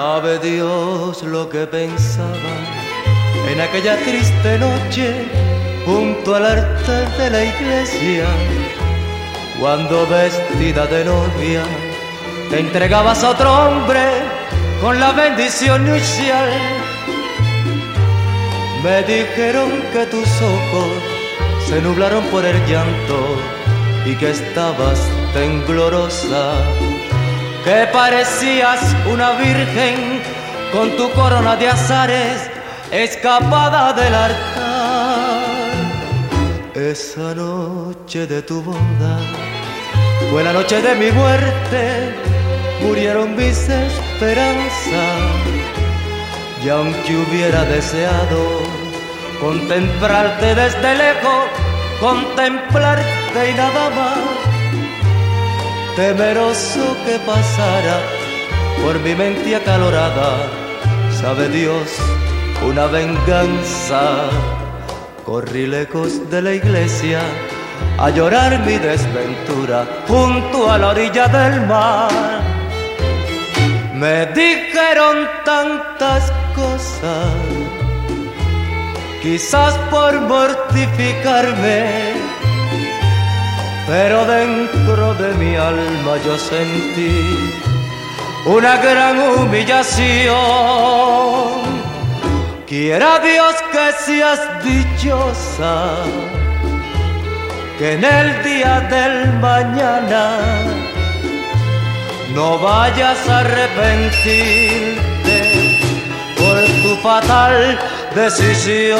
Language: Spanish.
Sabe Dios lo que pensaba en aquella triste noche junto al altar de la iglesia, cuando vestida de novia te entregabas a otro hombre con la bendición inicial. Me dijeron que tus ojos se nublaron por el llanto y que estabas temblorosa, que parecías una virgen con tu corona de azares escapada del altar. Esa noche de tu boda fue la noche de mi muerte, murieron mis esperanzas. Y aunque hubiera deseado contemplarte desde lejos, contemplarte y nada más, temeroso que pasara por mi mente acalorada, sabe Dios una venganza. Corrí lejos de la iglesia a llorar mi desventura junto a la orilla del mar. Me dijeron tantas cosas, quizás por mortificarme, pero dentro de mi alma yo sentí una gran humillación Quiera Dios que seas dichosa, que en el día del mañana no vayas a arrepentirte por tu fatal decisión.